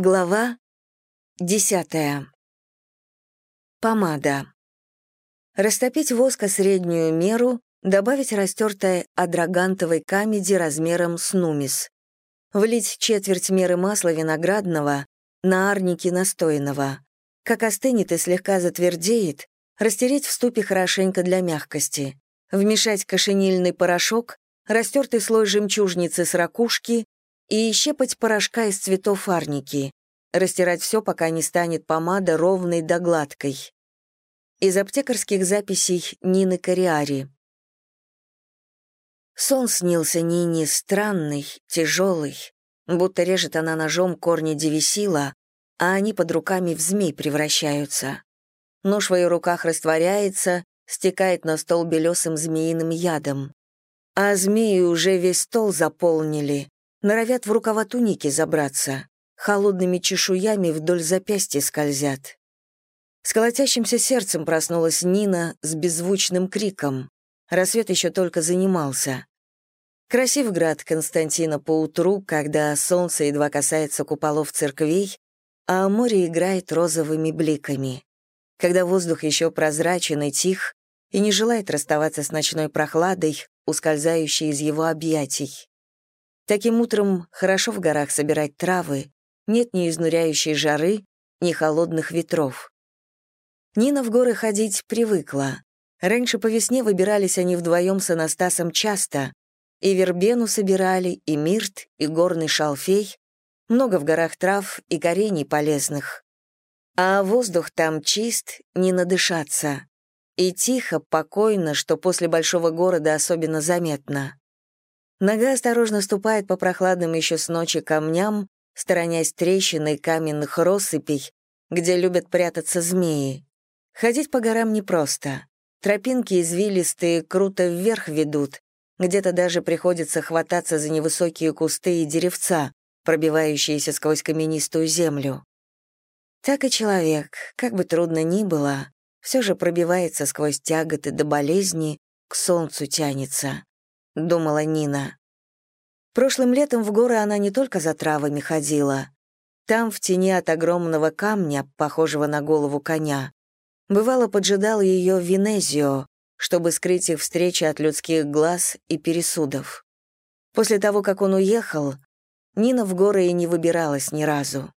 Глава десятая. Помада. Растопить воск о среднюю меру, добавить растертой адрагантовой камеди размером с нумис. Влить четверть меры масла виноградного на арники настойного. Как остынет и слегка затвердеет, растереть в ступе хорошенько для мягкости. Вмешать кошенильный порошок, растертый слой жемчужницы с ракушки, и щепать порошка из цветов арники, растирать все, пока не станет помада ровной да гладкой. Из аптекарских записей Нины Кориари. Сон снился Нине странный, тяжелый, будто режет она ножом корни девисила, а они под руками в змей превращаются. Нож в ее руках растворяется, стекает на стол белесым змеиным ядом. А змеи уже весь стол заполнили, норовят в рукава туники забраться, холодными чешуями вдоль запястья скользят. С колотящимся сердцем проснулась Нина с беззвучным криком. Рассвет еще только занимался. Красив град Константина поутру, когда солнце едва касается куполов церквей, а море играет розовыми бликами. Когда воздух еще прозрачен и тих, и не желает расставаться с ночной прохладой, ускользающей из его объятий. Таким утром хорошо в горах собирать травы, нет ни изнуряющей жары, ни холодных ветров. Нина в горы ходить привыкла. Раньше по весне выбирались они вдвоем с Анастасом часто, и вербену собирали, и мирт, и горный шалфей, много в горах трав и корений полезных. А воздух там чист, не надышаться. И тихо, покойно, что после большого города особенно заметно. Нога осторожно ступает по прохладным еще с ночи камням, сторонясь трещины и каменных россыпей, где любят прятаться змеи. Ходить по горам непросто. Тропинки извилистые круто вверх ведут, где-то даже приходится хвататься за невысокие кусты и деревца, пробивающиеся сквозь каменистую землю. Так и человек, как бы трудно ни было, все же пробивается сквозь тяготы до болезни, к солнцу тянется думала Нина. Прошлым летом в горы она не только за травами ходила. Там, в тени от огромного камня, похожего на голову коня, бывало поджидал ее Венезио, чтобы скрыть их встречи от людских глаз и пересудов. После того, как он уехал, Нина в горы и не выбиралась ни разу.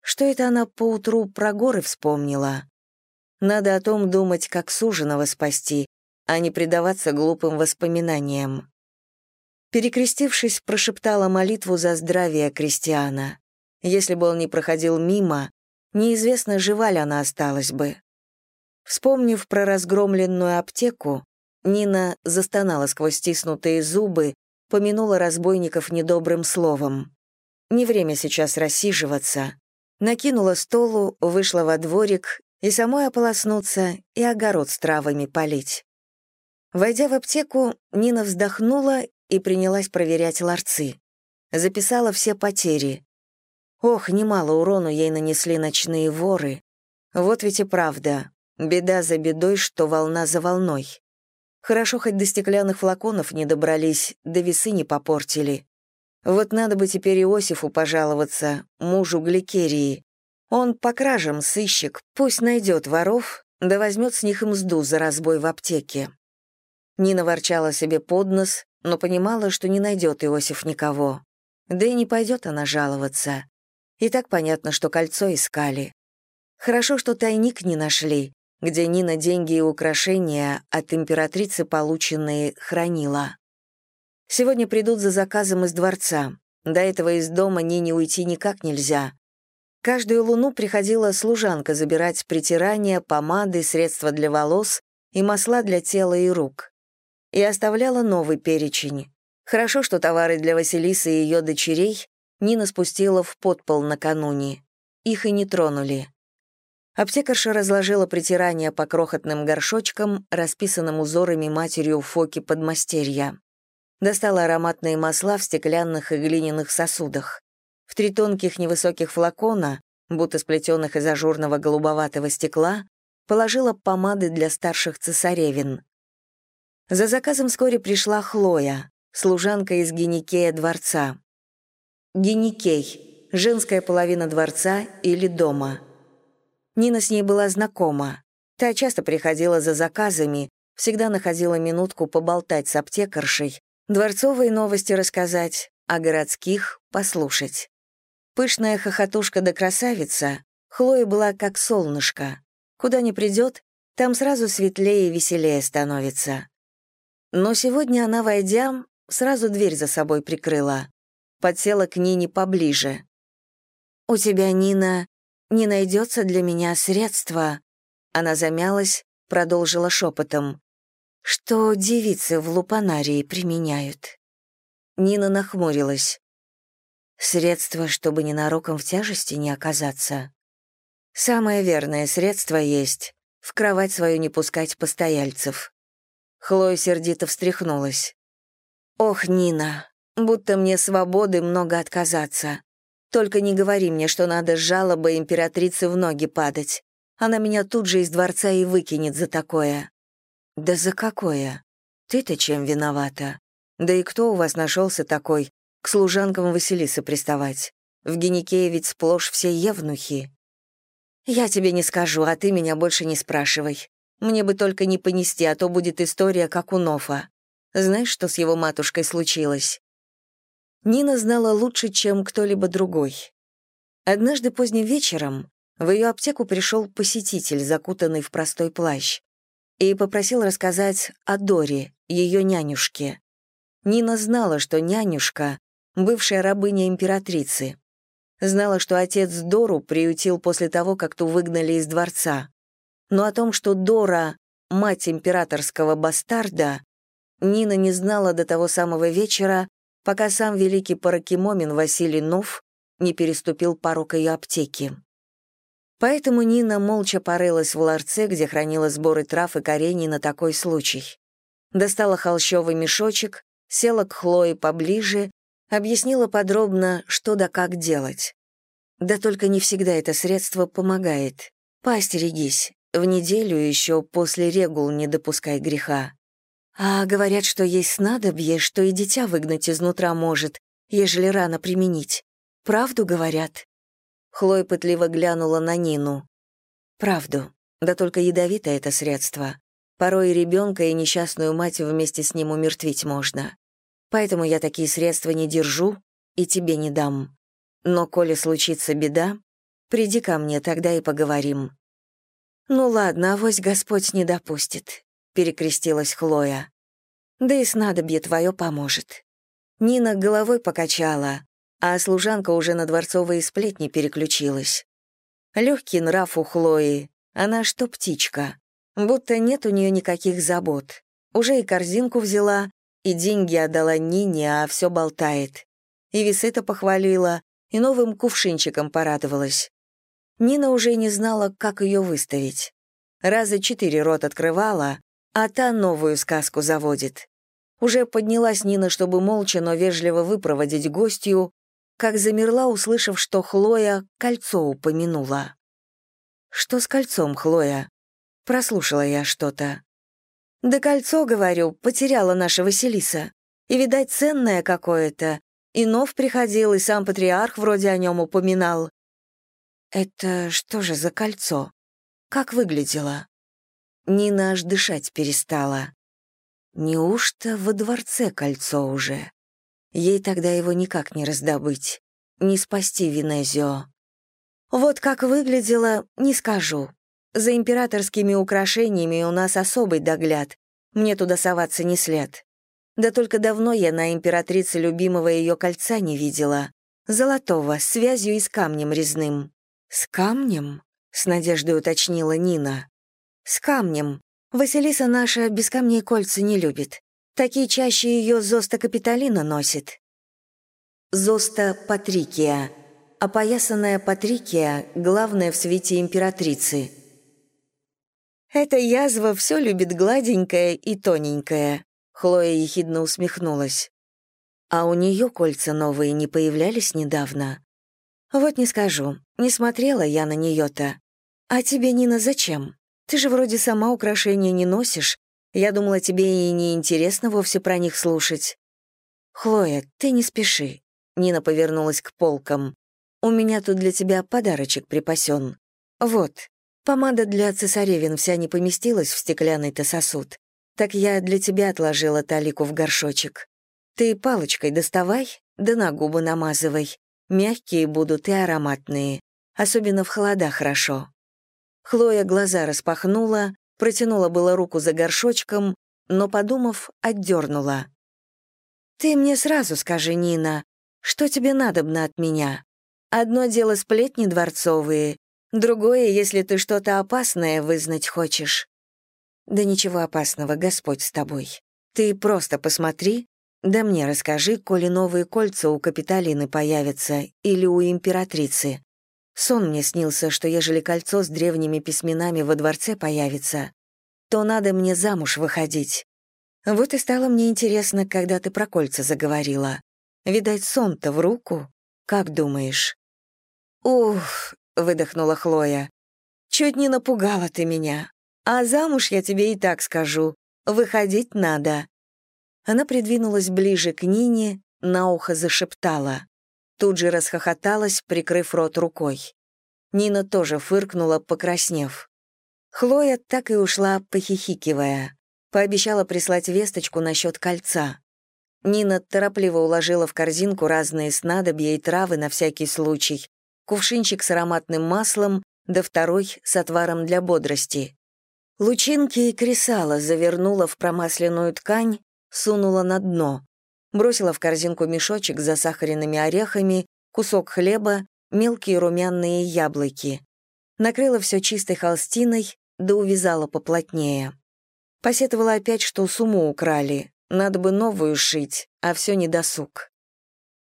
Что это она поутру про горы вспомнила? Надо о том думать, как суженого спасти, а не предаваться глупым воспоминаниям. Перекрестившись, прошептала молитву за здравие крестьяна. Если бы он не проходил мимо, неизвестно, жива ли она осталась бы. Вспомнив про разгромленную аптеку, Нина застонала сквозь стиснутые зубы, помянула разбойников недобрым словом. Не время сейчас рассиживаться. Накинула столу, вышла во дворик и самой ополоснуться, и огород с травами полить. Войдя в аптеку, Нина вздохнула и принялась проверять ларцы. Записала все потери. Ох, немало урону ей нанесли ночные воры. Вот ведь и правда. Беда за бедой, что волна за волной. Хорошо, хоть до стеклянных флаконов не добрались, до весы не попортили. Вот надо бы теперь Иосифу пожаловаться, мужу Гликерии. Он по кражам сыщик, пусть найдет воров, да возьмет с них мзду за разбой в аптеке. Нина ворчала себе под нос, но понимала, что не найдет Иосиф никого. Да и не пойдет она жаловаться. И так понятно, что кольцо искали. Хорошо, что тайник не нашли, где Нина деньги и украшения от императрицы полученные хранила. Сегодня придут за заказом из дворца. До этого из дома Нине уйти никак нельзя. Каждую луну приходила служанка забирать притирания, помады, средства для волос и масла для тела и рук и оставляла новый перечень. Хорошо, что товары для Василисы и ее дочерей Нина спустила в подпол накануне. Их и не тронули. Аптекарша разложила притирание по крохотным горшочкам, расписанным узорами матерью Фоки подмастерья. Достала ароматные масла в стеклянных и глиняных сосудах. В три тонких невысоких флакона, будто сплетенных из ажурного голубоватого стекла, положила помады для старших цесаревин. За заказом вскоре пришла Хлоя, служанка из Геникея дворца. Геникей — женская половина дворца или дома. Нина с ней была знакома. Та часто приходила за заказами, всегда находила минутку поболтать с аптекаршей, дворцовые новости рассказать, а городских — послушать. Пышная хохотушка да красавица, Хлоя была как солнышко. Куда ни придет, там сразу светлее и веселее становится. Но сегодня она, войдя, сразу дверь за собой прикрыла. Подсела к Нине поближе. «У тебя, Нина, не найдется для меня средства?» Она замялась, продолжила шепотом. «Что девицы в лупанарии применяют?» Нина нахмурилась. «Средство, чтобы ненароком в тяжести не оказаться?» «Самое верное средство есть — в кровать свою не пускать постояльцев». Хлоя сердито встряхнулась. «Ох, Нина, будто мне свободы много отказаться. Только не говори мне, что надо с жалобой императрицы в ноги падать. Она меня тут же из дворца и выкинет за такое». «Да за какое? Ты-то чем виновата? Да и кто у вас нашелся такой, к служанкам Василисы приставать? В Геникее ведь сплошь все евнухи». «Я тебе не скажу, а ты меня больше не спрашивай. Мне бы только не понести, а то будет история, как у Нофа. Знаешь, что с его матушкой случилось?» Нина знала лучше, чем кто-либо другой. Однажды поздним вечером в ее аптеку пришел посетитель, закутанный в простой плащ, и попросил рассказать о Доре, ее нянюшке. Нина знала, что нянюшка — бывшая рабыня императрицы. Знала, что отец Дору приютил после того, как ту выгнали из дворца но о том, что Дора — мать императорского бастарда, Нина не знала до того самого вечера, пока сам великий паракимомин Василий Нов не переступил порог ее аптеки. Поэтому Нина молча порылась в ларце, где хранила сборы трав и корений на такой случай. Достала холщовый мешочек, села к Хлое поближе, объяснила подробно, что да как делать. Да только не всегда это средство помогает. Поостерегись, в неделю еще после регул не допускай греха. А говорят, что есть снадобье, что и дитя выгнать изнутра может, ежели рано применить. Правду говорят?» Хлоя пытливо глянула на Нину. «Правду. Да только ядовито это средство. Порой и ребенка, и несчастную мать вместе с ним умертвить можно. Поэтому я такие средства не держу и тебе не дам. Но коли случится беда, приди ко мне, тогда и поговорим. «Ну ладно, авось Господь не допустит», — перекрестилась Хлоя. «Да и снадобье твое поможет». Нина головой покачала, а служанка уже на дворцовые сплетни переключилась. Легкий нрав у Хлои, она что птичка, будто нет у нее никаких забот. Уже и корзинку взяла, и деньги отдала Нине, а все болтает. И весы-то похвалила, и новым кувшинчиком порадовалась. Нина уже не знала, как ее выставить. Раза четыре рот открывала, а та новую сказку заводит. Уже поднялась Нина, чтобы молча, но вежливо выпроводить гостью, как замерла, услышав, что Хлоя кольцо упомянула. «Что с кольцом, Хлоя?» Прослушала я что-то. «Да кольцо, говорю, потеряла наша Василиса. И, видать, ценное какое-то. И нов приходил, и сам патриарх вроде о нем упоминал. Это что же за кольцо? Как выглядело? Нина аж дышать перестала. Неужто во дворце кольцо уже? Ей тогда его никак не раздобыть, не спасти Венезио. Вот как выглядело, не скажу. За императорскими украшениями у нас особый догляд. Мне туда соваться не след. Да только давно я на императрице любимого ее кольца не видела. Золотого, с связью и с камнем резным. «С камнем?» — с надеждой уточнила Нина. «С камнем. Василиса наша без камней кольца не любит. Такие чаще ее Зоста Капитолина носит». Зоста Патрикия. Опоясанная Патрикия — главная в свете императрицы. «Эта язва все любит гладенькое и тоненькое», — Хлоя ехидно усмехнулась. «А у нее кольца новые не появлялись недавно?» «Вот не скажу. Не смотрела я на нее-то. А тебе, Нина, зачем? Ты же вроде сама украшения не носишь. Я думала, тебе и не интересно вовсе про них слушать. Хлоя, ты не спеши. Нина повернулась к полкам. у меня тут для тебя подарочек припасен. Вот, помада для цесаревин вся не поместилась в стеклянный-то сосуд. Так я для тебя отложила талику в горшочек. Ты палочкой доставай, да на губы намазывай. Мягкие будут и ароматные. Особенно в холода хорошо. Хлоя глаза распахнула, протянула было руку за горшочком, но, подумав, отдернула. «Ты мне сразу скажи, Нина, что тебе надобно от меня? Одно дело сплетни дворцовые, другое, если ты что-то опасное вызнать хочешь. Да ничего опасного, Господь с тобой. Ты просто посмотри, да мне расскажи, коли новые кольца у Капитолины появятся или у императрицы. Сон мне снился, что ежели кольцо с древними письменами во дворце появится, то надо мне замуж выходить. Вот и стало мне интересно, когда ты про кольца заговорила. Видать, сон-то в руку. Как думаешь?» «Ух», — выдохнула Хлоя, — «чуть не напугала ты меня. А замуж я тебе и так скажу. Выходить надо». Она придвинулась ближе к Нине, на ухо зашептала. Тут же расхохоталась, прикрыв рот рукой. Нина тоже фыркнула, покраснев. Хлоя так и ушла, похихикивая. Пообещала прислать весточку насчет кольца. Нина торопливо уложила в корзинку разные снадобья и травы на всякий случай, кувшинчик с ароматным маслом, да второй с отваром для бодрости. Лучинки и кресала завернула в промасленную ткань, сунула на дно, бросила в корзинку мешочек с засахаренными орехами, кусок хлеба, мелкие румяные яблоки. Накрыла все чистой холстиной, да увязала поплотнее. Посетовала опять, что сумму украли, надо бы новую шить, а все недосуг.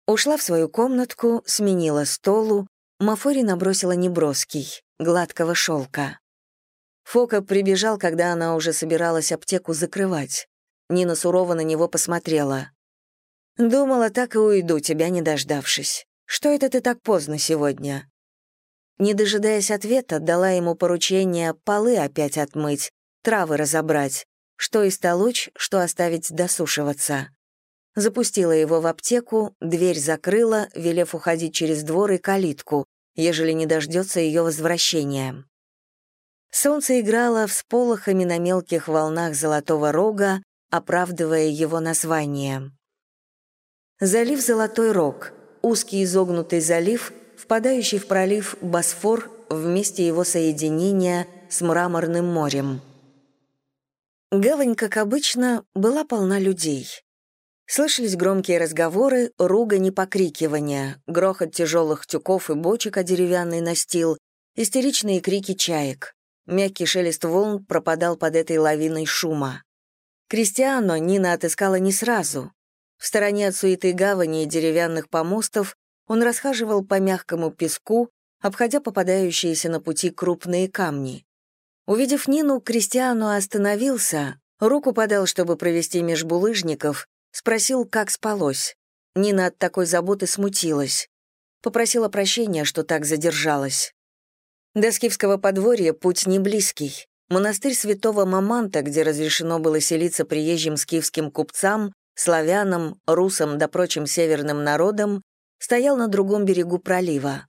Ушла в свою комнатку, сменила столу, Мафори набросила неброский, гладкого шелка. Фока прибежал, когда она уже собиралась аптеку закрывать. Нина сурово на него посмотрела. «Думала, так и уйду, тебя не дождавшись. Что это ты так поздно сегодня?» Не дожидаясь ответа, дала ему поручение полы опять отмыть, травы разобрать, что истолочь, что оставить досушиваться. Запустила его в аптеку, дверь закрыла, велев уходить через двор и калитку, ежели не дождется ее возвращения. Солнце играло всполохами на мелких волнах Золотого Рога, оправдывая его название. Залив Золотой Рог — узкий изогнутый залив, впадающий в пролив Босфор в месте его соединения с Мраморным морем. Гавань, как обычно, была полна людей. Слышались громкие разговоры, ругань и покрикивания, грохот тяжелых тюков и бочек о деревянный настил, истеричные крики чаек. Мягкий шелест волн пропадал под этой лавиной шума. Кристиано Нина отыскала не сразу. В стороне от суеты гавани и деревянных помостов он расхаживал по мягкому песку, обходя попадающиеся на пути крупные камни. Увидев Нину, Кристиано остановился, руку подал, чтобы провести меж булыжников, спросил, как спалось. Нина от такой заботы смутилась. Попросила прощения, что так задержалась. До скифского подворья путь не близкий. Монастырь святого Маманта, где разрешено было селиться приезжим скифским купцам, славянам, русам да прочим северным народам, стоял на другом берегу пролива.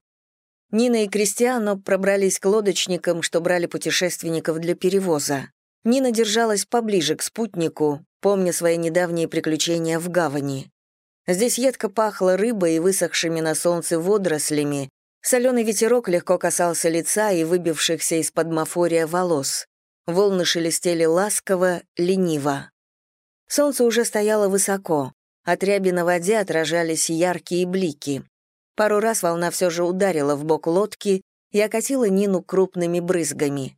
Нина и Кристиано пробрались к лодочникам, что брали путешественников для перевоза. Нина держалась поближе к спутнику, помня свои недавние приключения в гавани. Здесь едко пахло рыбой и высохшими на солнце водорослями, Соленый ветерок легко касался лица и выбившихся из-под мафория волос. Волны шелестели ласково, лениво. Солнце уже стояло высоко. От ряби на воде отражались яркие блики. Пару раз волна все же ударила в бок лодки и окатила Нину крупными брызгами.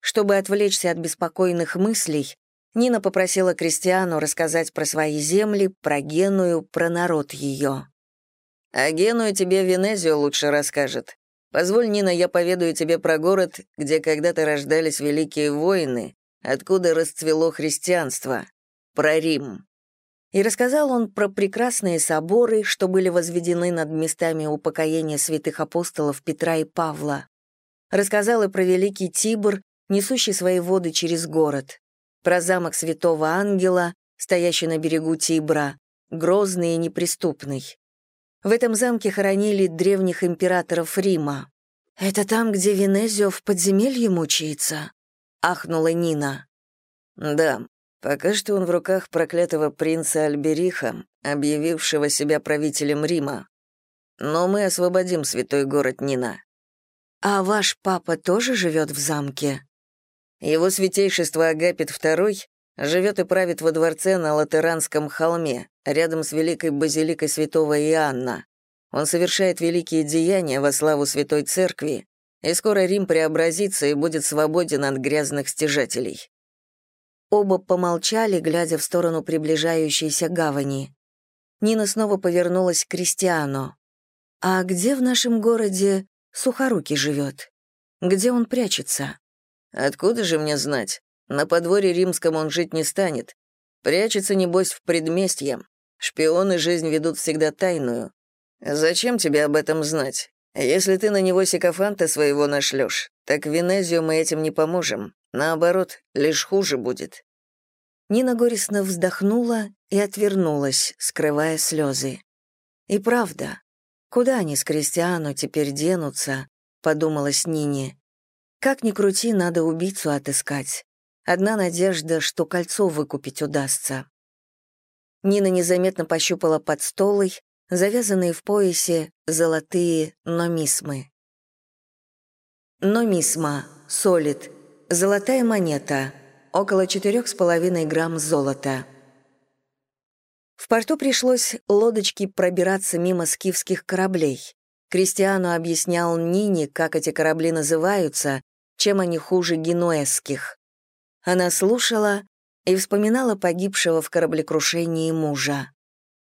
Чтобы отвлечься от беспокойных мыслей, Нина попросила Кристиану рассказать про свои земли, про Геную, про народ ее. А Геную тебе Венезио лучше расскажет. Позволь, Нина, я поведаю тебе про город, где когда-то рождались великие воины, откуда расцвело христианство. Про Рим». И рассказал он про прекрасные соборы, что были возведены над местами упокоения святых апостолов Петра и Павла. Рассказал и про великий Тибр, несущий свои воды через город, про замок святого ангела, стоящий на берегу Тибра, грозный и неприступный. В этом замке хоронили древних императоров Рима. «Это там, где Венезио в подземелье мучается?» — ахнула Нина. «Да, пока что он в руках проклятого принца Альбериха, объявившего себя правителем Рима. Но мы освободим святой город Нина». «А ваш папа тоже живет в замке?» Его святейшество Агапит II живет и правит во дворце на Латеранском холме, рядом с Великой Базиликой Святого Иоанна. Он совершает великие деяния во славу Святой Церкви, и скоро Рим преобразится и будет свободен от грязных стяжателей». Оба помолчали, глядя в сторону приближающейся гавани. Нина снова повернулась к Кристиану. «А где в нашем городе Сухоруки живет? Где он прячется?» «Откуда же мне знать? На подворье римском он жить не станет. Прячется, небось, в предместье. Шпионы жизнь ведут всегда тайную. Зачем тебе об этом знать? Если ты на него сикофанта своего нашлешь, так Венезию мы этим не поможем. Наоборот, лишь хуже будет». Нина горестно вздохнула и отвернулась, скрывая слезы. «И правда, куда они с Кристиану теперь денутся?» — подумалась Нине. «Как ни крути, надо убийцу отыскать. Одна надежда, что кольцо выкупить удастся. Нина незаметно пощупала под столой, завязанные в поясе золотые номисмы. Номисма, солид, золотая монета, около 4,5 грамм золота. В порту пришлось лодочке пробираться мимо скифских кораблей. Кристиану объяснял Нине, как эти корабли называются, чем они хуже генуэзских. Она слушала и вспоминала погибшего в кораблекрушении мужа.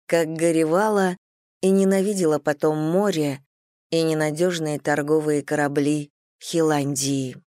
Как горевала и ненавидела потом море и ненадежные торговые корабли Хиландии.